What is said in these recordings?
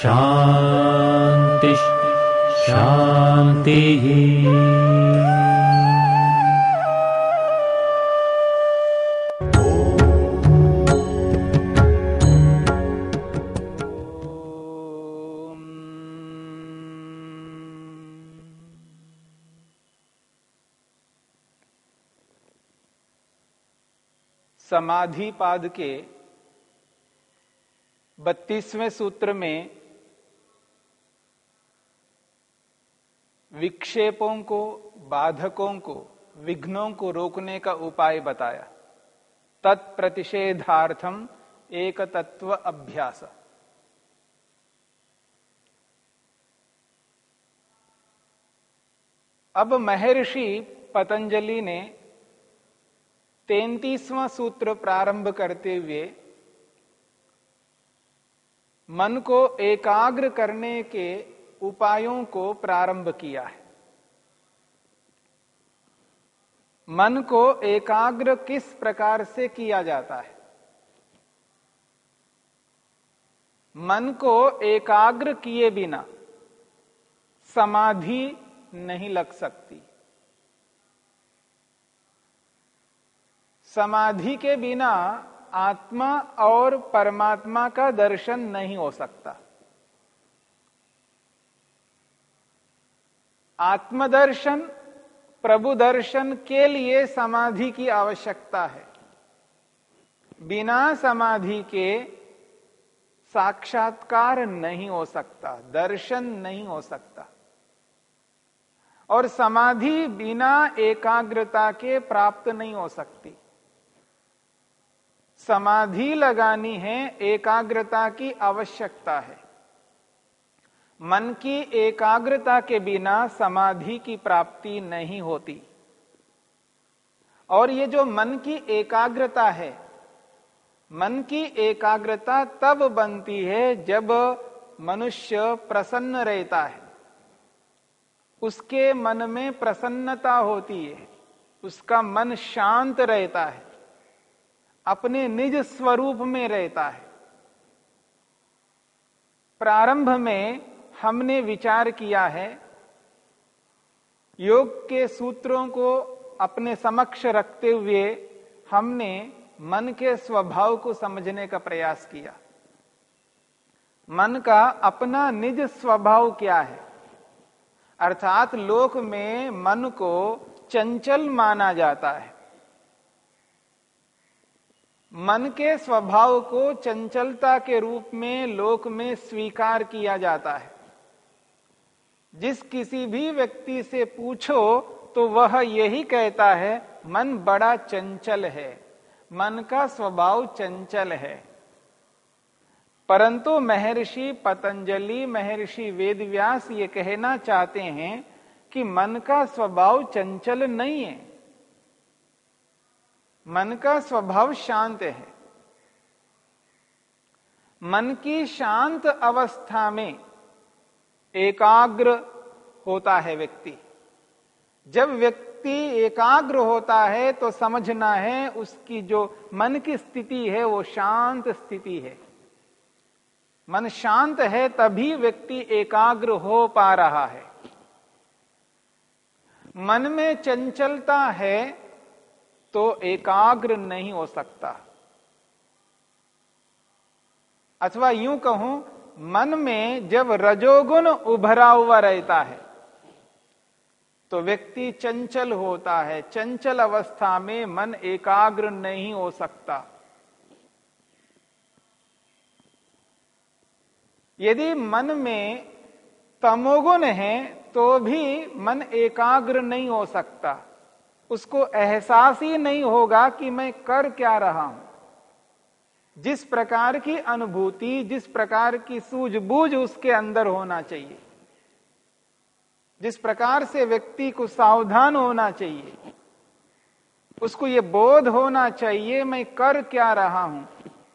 शान्तिः शान्तिः समाधि पाद के बत्तीसवें सूत्र में विक्षेपों को, बाधकों को, विघ्नों को रोकने का उपाय बताया। तत्प्रतिषेधार्थम एक तत्व अभ्यास। अब महर्षि पतंजलि ने तैतीसवां सूत्र प्रारंभ करते हुए मन को एकाग्र करने के उपायों को प्रारंभ किया है। मन को एकाग्र किस प्रकार से किया जाता है? मन को एकाग्र किए बिना समाधि नहीं लग सकती। समाधि के बिना आत्मा और परमात्मा का दर्शन नहीं हो सकता। आत्मदर्शन प्रभु दर्शन के लिए समाधि की आवश्यकता है। बिना समाधि के साक्षात्कार नहीं हो सकता, दर्शन नहीं हो सकता। और समाधि बिना एकाग्रता के प्राप्त नहीं हो सकती। समाधि लगानी है एकाग्रता की आवश्यकता है। मन की एकाग्रता के बिना समाधि की प्राप्ति नहीं होती। और ये जो मन की एकाग्रता है, मन की एकाग्रता तब बनती है जब मनुष्य प्रसन्न रहता है। उसके मन में प्रसन्नता होती है, उसका मन शांत रहता है, अपने निज स्वरूप में रहता है। प्रारंभ में हमने विचार किया है, योग के सूत्रों को अपने समक्ष रखते हुए हमने मन के स्वभाव को समझने का प्रयास किया। मन का अपना निज स्वभाव क्या है? अर्थात लोक में मन को चंचल माना जाता है। मन के स्वभाव को चंचलता के रूप में लोक में स्वीकार किया जाता है। जिस किसी भी व्यक्ति से पूछो तो वह यही कहता है, मन बड़ा चंचल है। मन का स्वभाव चंचल है। परंतु महर्षि पतंजलि, महर्षि वेदव्यास ये कहना चाहते हैं कि मन का स्वभाव चंचल नहीं है। मन का स्वभाव शांत है। मन की शांत अवस्था में एकाग्र होता है व्यक्ति। जब व्यक्ति एकाग्र होता है तो समझना है उसकी जो मन की स्थिति है, वो शांत स्थिति है। मन शांत है, तभी व्यक्ति एकाग्र हो पा रहा है। मन में चंचलता है तो एकाग्र नहीं हो सकता। अथवा यूँ कहूँ मन में जब रजोगुण उभरा हुआ रहता है तो व्यक्ति चंचल होता है। चंचल अवस्था में मन एकाग्र नहीं हो सकता। यदि मन में तमोगुण है तो भी मन एकाग्र नहीं हो सकता। उसको एहसास ही नहीं होगा कि मैं कर क्या रहा हूँ। जिस प्रकार की अनुभूति, जिस प्रकार की सूझबूझ उसके अंदर होना चाहिए। जिस प्रकार से व्यक्ति को सावधान होना चाहिए। उसको यह बोध होना चाहिए, मैं कर क्या रहा हूँ?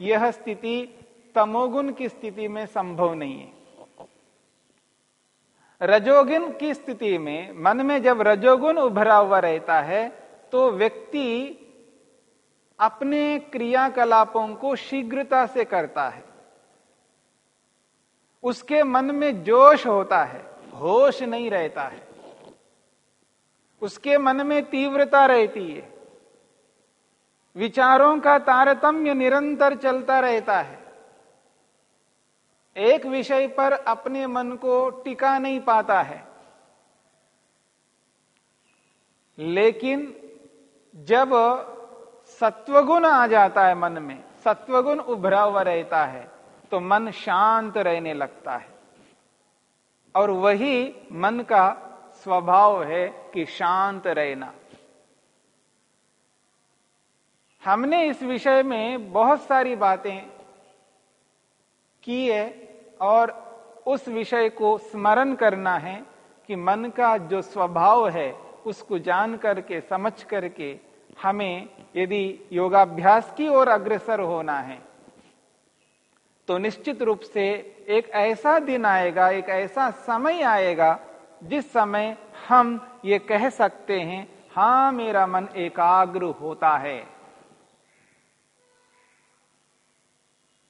यह स्थिति तमोगुण की स्थिति में संभव नहीं है। रजोगुण की स्थिति में, मन में जब रजोगुण उभरा हुआ रहता है तो व्यक्ति अपने क्रियाकलापों को शीघ्रता से करता है। उसके मन में जोश होता है, होश नहीं रहता है। उसके मन में तीव्रता रहती है। विचारों का तारतम्य निरंतर चलता रहता है। एक विषय पर अपने मन को टिका नहीं पाता है। लेकिन जब सत्वगुण आ जाता है मन में, सत्वगुण उभरा हुआ रहता है तो मन शांत रहने लगता है। और वही मन का स्वभाव है कि शांत रहना। हमने इस विषय में बहुत सारी बातें की है और उस विषय को स्मरण करना है कि मन का जो स्वभाव है, उसको जान करके, समझ करके हमें यदि योगाभ्यास की ओर अग्रसर होना है तो निश्चित रूप से एक ऐसा दिन आएगा, एक ऐसा समय आएगा, जिस समय हम ये कह सकते हैं, हाँ, मेरा मन एकाग्र होता है।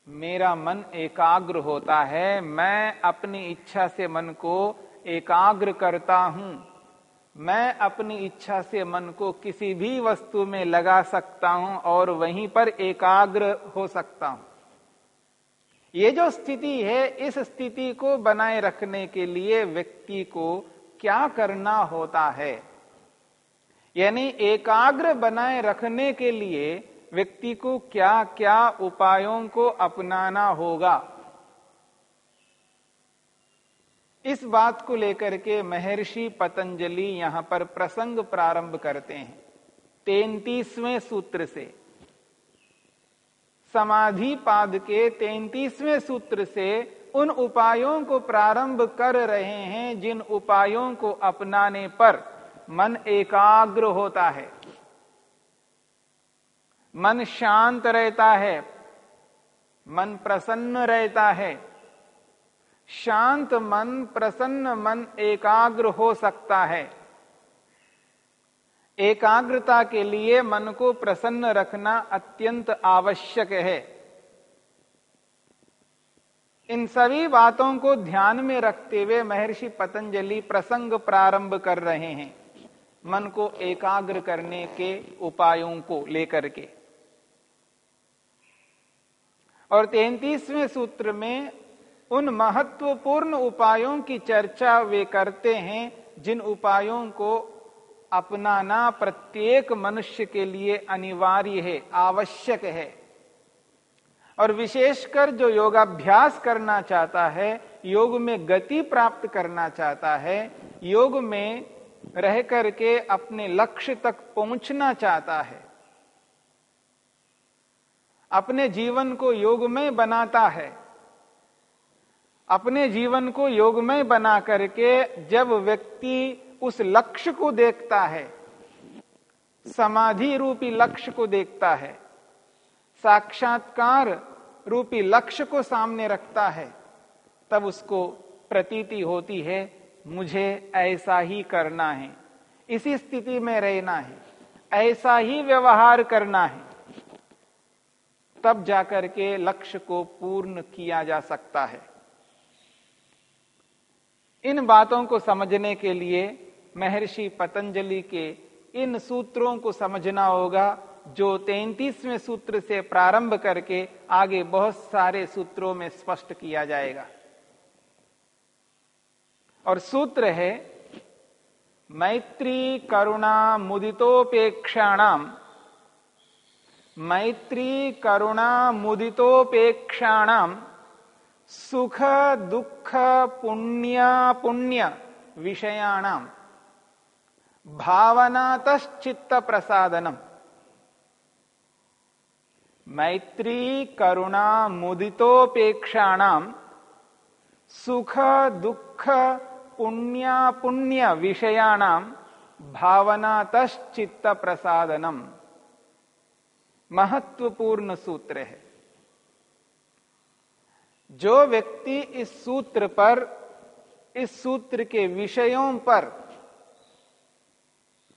मेरा मन एकाग्र होता है, मैं अपनी इच्छा से मन को एकाग्र करता हूँ। मैं अपनी इच्छा से मन को किसी भी वस्तु में लगा सकता हूँ और वहीं पर एकाग्र हो सकता हूँ। ये जो स्थिति है, इस स्थिति को बनाए रखने के लिए व्यक्ति को क्या करना होता है? यानी एकाग्र बनाए रखने के लिए व्यक्ति को क्या क्या उपायों को अपनाना होगा? इस बात को लेकर के महर्षि पतंजलि यहाँ पर प्रसंग प्रारंभ करते हैं। तैतीसवें सूत्र से। समाधि पाद के तैतीसवें सूत्र से उन उपायों को प्रारंभ कर रहे हैं, जिन उपायों को अपनाने पर मन एकाग्र होता है। मन शांत रहता है, मन प्रसन्न रहता है शांत मन, प्रसन्न मन एकाग्र हो सकता है। एकाग्रता के लिए मन को प्रसन्न रखना अत्यंत आवश्यक है। इन सभी बातों को ध्यान में रखते हुए महर्षि पतंजलि प्रसंग प्रारंभ कर रहे हैं, मन को एकाग्र करने के उपायों को लेकर के। और तैतीसवें सूत्र में उन महत्वपूर्ण उपायों की चर्चा वे करते हैं, जिन उपायों को अपनाना प्रत्येक मनुष्य के लिए अनिवार्य है, आवश्यक है। और विशेषकर जो योगाभ्यास करना चाहता है, योग में गति प्राप्त करना चाहता है, योग में रह करके अपने लक्ष्य तक पहुँचना चाहता है। अपने जीवन को योग में बनाता है। अपने जीवन को योगमय बना करके जब व्यक्ति उस लक्ष्य को देखता है, समाधि रूपी लक्ष्य को देखता है, साक्षात्कार रूपी लक्ष्य को सामने रखता है, तब उसको प्रतीति होती है, मुझे ऐसा ही करना है, इसी स्थिति में रहना है, ऐसा ही व्यवहार करना है, तब जाकर के लक्ष्य को पूर्ण किया जा सकता है। इन बातों को समझने के लिए महर्षि पतंजलि के इन सूत्रों को समझना होगा, जो तैतीसवें सूत्र से प्रारंभ करके आगे बहुत सारे सूत्रों में स्पष्ट किया जाएगा। और सूत्र है, मैत्री करुणा मुदितोपेक्षाणाम। मैत्री करुणा मुदितोपेक्षाणाम। सुख, दुख, पुण्य पुण्य विषयाणाम। भावनातश्चित्त प्रसादनम मैत्री, करुणा, मुदितोपेक्षाणाम। सुख, दुख, पुण्य पुण्य विषयाणाम। भावना तश्चित्त प्रसादनम महत्वपूर्ण सूत्र है। जो व्यक्ति इस सूत्र पर, इस सूत्र के विषयों पर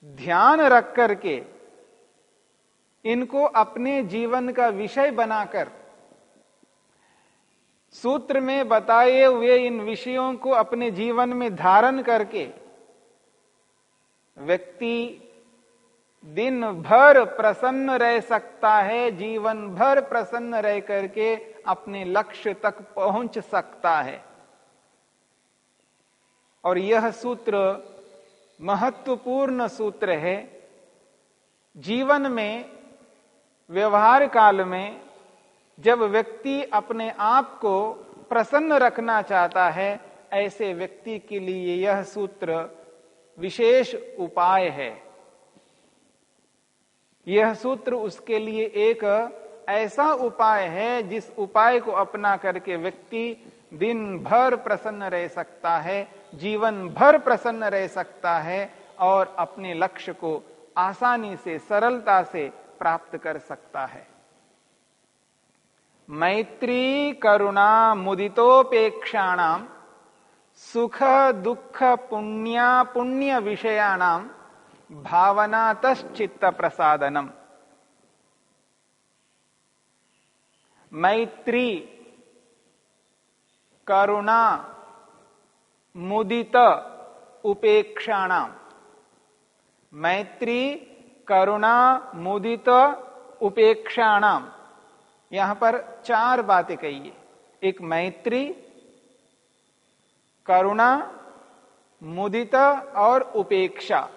ध्यान रख करके इनको अपने जीवन का विषय बनाकर सूत्र में बताए हुए इन विषयों को अपने जीवन में धारण करके व्यक्ति दिन भर प्रसन्न रह सकता है, जीवन भर प्रसन्न रह करके अपने लक्ष्य तक पहुँच सकता है। और यह सूत्र महत्वपूर्ण सूत्र है। जीवन में, व्यवहार काल में, जब व्यक्ति अपने आप को प्रसन्न रखना चाहता है, ऐसे व्यक्ति के लिए यह सूत्र विशेष उपाय है। यह सूत्र उसके लिए एक ऐसा उपाय है जिस उपाय को अपना करके व्यक्ति दिन भर प्रसन्न रह सकता है जीवन भर प्रसन्न रह सकता है और अपने लक्ष्य को आसानी से, सरलता से प्राप्त कर सकता है। मैत्री करुणा मुदितोपेक्षाणाम सुख दुख पुण्य पुण्य विषयाणाम भावना तश्चित्त प्रसादनम मैत्री, करुणा, मुदित, उपेक्षाणाम। मैत्री, करुणा, मुदित, उपेक्षाणाम। यहाँ पर चार बातें कही एक मैत्री, करुणा, मुदित और उपेक्षा।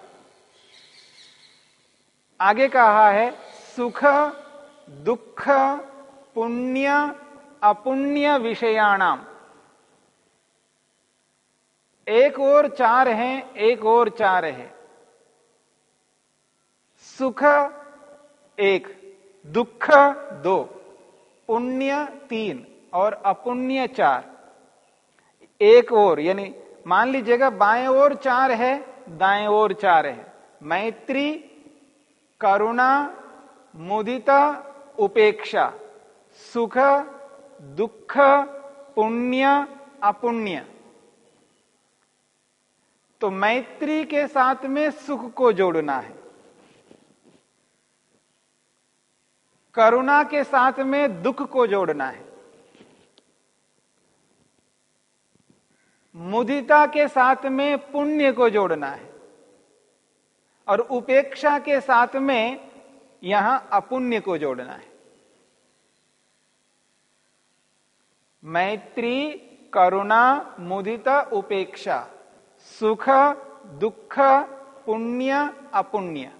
आगे कहा है, सुख, दुख पुण्य, अपुण्य विषयाणाम। एक और चार हैं, एक और चार है। सुख एक, दुख दो, पुण्य तीन और अपुण्य चार। एक और, यानी मान लीजिएगा बाएँ ओर चार है, दाएँ ओर चार है। मैत्री, करुणा, मुदिता, उपेक्षा। सुख, दुख, पुण्य, अपुण्य। तो मैत्री के साथ में सुख को जोड़ना है। करुणा के साथ में दुख को जोड़ना है। मुदिता के साथ में पुण्य को जोड़ना है। और उपेक्षा के साथ में यहाँ अपुण्य को जोड़ना है। मैत्री, करुणा, मुदित, उपेक्षा। सुख, दुख, पुण्य, अपुण्य।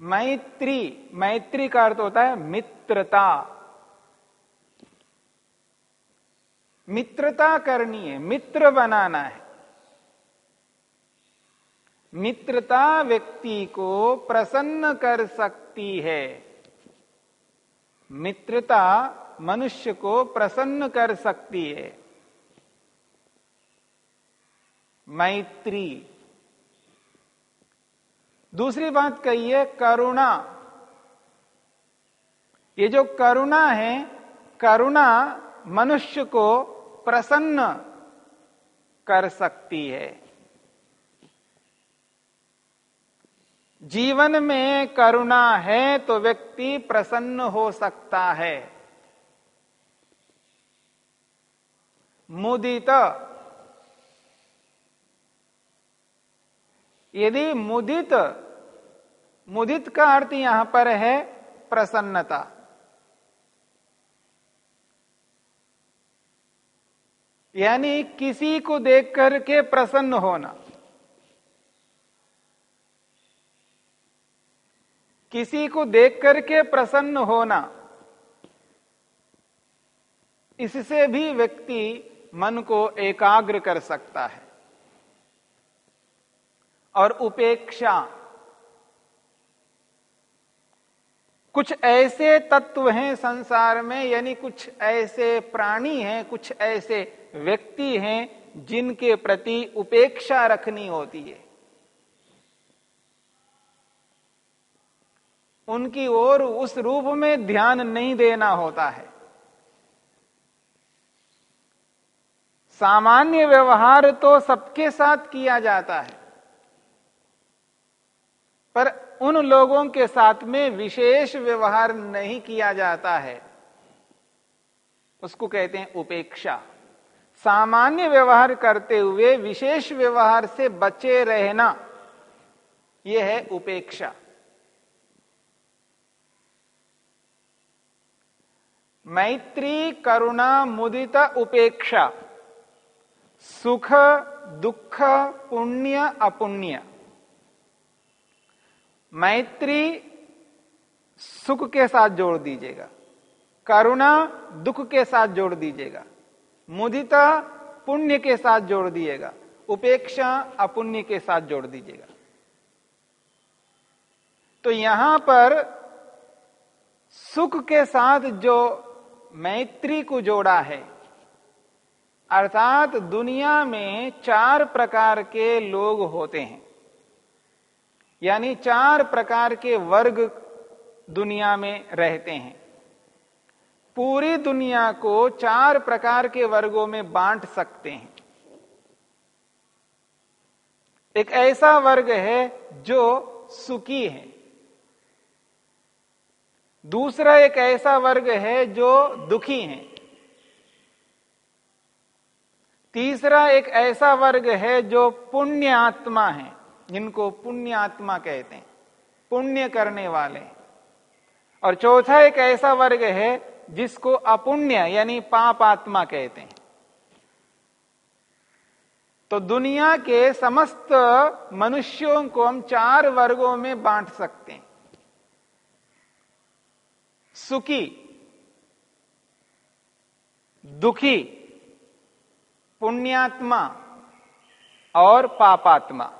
मैत्री मैत्री का अर्थ होता है मित्रता। मित्रता करनी है, मित्र बनाना है। मित्रता व्यक्ति को प्रसन्न कर सकती है। मित्रता मनुष्य को प्रसन्न कर सकती है। मैत्री। दूसरी बात कही है, करुणा। ये जो करुणा है, करुणा मनुष्य को प्रसन्न कर सकती है। जीवन में करुणा है तो व्यक्ति प्रसन्न हो सकता है। मुदित। यदि मुदित मुदित का अर्थ यहाँ पर है प्रसन्नता। यानी किसी को देख करके प्रसन्न होना। किसी को देख करके प्रसन्न होना। इससे भी व्यक्ति मन को एकाग्र कर सकता है। और उपेक्षा। कुछ ऐसे तत्व हैं संसार में, यानी कुछ ऐसे प्राणी हैं, कुछ ऐसे व्यक्ति हैं जिनके प्रति उपेक्षा रखनी होती है। उनकी ओर उस रूप में ध्यान नहीं देना होता है। सामान्य व्यवहार तो सबके साथ किया जाता है। पर उन लोगों के साथ में विशेष व्यवहार नहीं किया जाता है। उसको कहते हैं उपेक्षा। सामान्य व्यवहार करते हुए विशेष व्यवहार से बचे रहना यह है उपेक्षा। मैत्री, करुणा, मुदित, उपेक्षा। सुख, दुख, पुण्य, अपुण्य। मैत्री सुख के साथ जोड़ दीजिएगा। करुणा, दुख के साथ जोड़ दीजिएगा। मुदिता, पुण्य के साथ जोड़ दिएगा उपेक्षा, अपुण्य के साथ जोड़ दीजिएगा। तो यहाँ पर सुख के साथ जो मैत्री को जोड़ा है। अर्थात दुनिया में चार प्रकार के लोग होते हैं। यानी चार प्रकार के वर्ग दुनिया में रहते हैं। पूरी दुनिया को चार प्रकार के वर्गों में बांट सकते हैं। एक ऐसा वर्ग है जो सुखी है। दूसरा एक ऐसा वर्ग है जो दुखी है। तीसरा एक ऐसा वर्ग है जो पुण्य आत्मा है, जिनको पुण्य आत्मा कहते हैं, पुण्य करने वाले और चौथा एक ऐसा वर्ग है जिसको अपुण्य यानी पाप आत्मा कहते हैं। तो दुनिया के समस्त मनुष्यों को हम चार वर्गों में बांट सकते हैं। सुखी, दुखी, पुण्यात्मा और पापात्मा।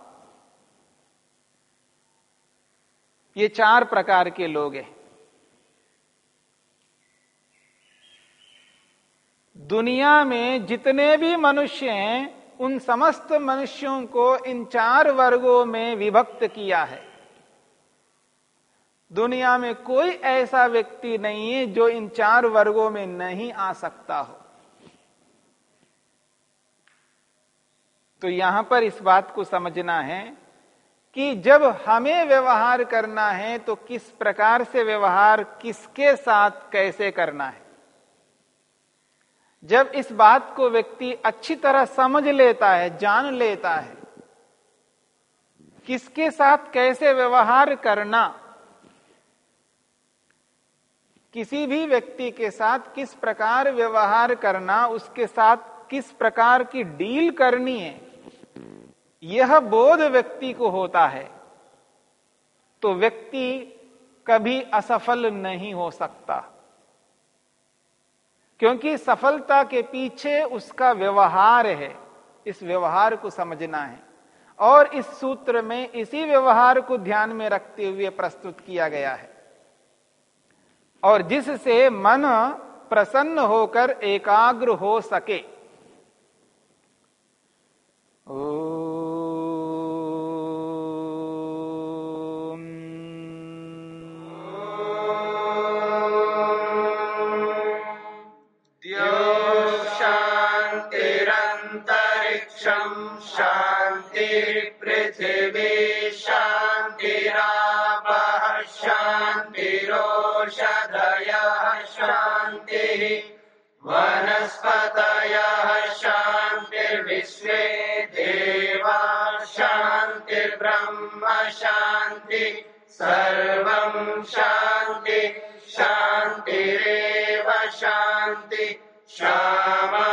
ये चार प्रकार के लोग हैं। दुनिया में जितने भी मनुष्य हैं, उन समस्त मनुष्यों को इन चार वर्गों में विभक्त किया है। दुनिया में कोई ऐसा व्यक्ति नहीं है जो इन चार वर्गों में नहीं आ सकता हो। तो यहाँ पर इस बात को समझना है कि जब हमें व्यवहार करना है तो किस प्रकार से व्यवहार किसके साथ कैसे करना है। जब इस बात को व्यक्ति अच्छी तरह समझ लेता है, जान लेता है, किसके साथ कैसे व्यवहार करना किसी भी व्यक्ति के साथ किस प्रकार व्यवहार करना, उसके साथ किस प्रकार की डील करनी है, यह बोध व्यक्ति को होता है। तो व्यक्ति कभी असफल नहीं हो सकता, क्योंकि सफलता के पीछे उसका व्यवहार है, इस व्यवहार को समझना है। और इस सूत्र में इसी व्यवहार को ध्यान में रखते हुए प्रस्तुत किया गया है। और जिससे मन प्रसन्न होकर एकाग्र हो सके। ओ सर्वं शान्ति शान्तिरेव शान्ति। श्यामा